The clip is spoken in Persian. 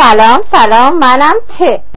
سلام سلام منم ت.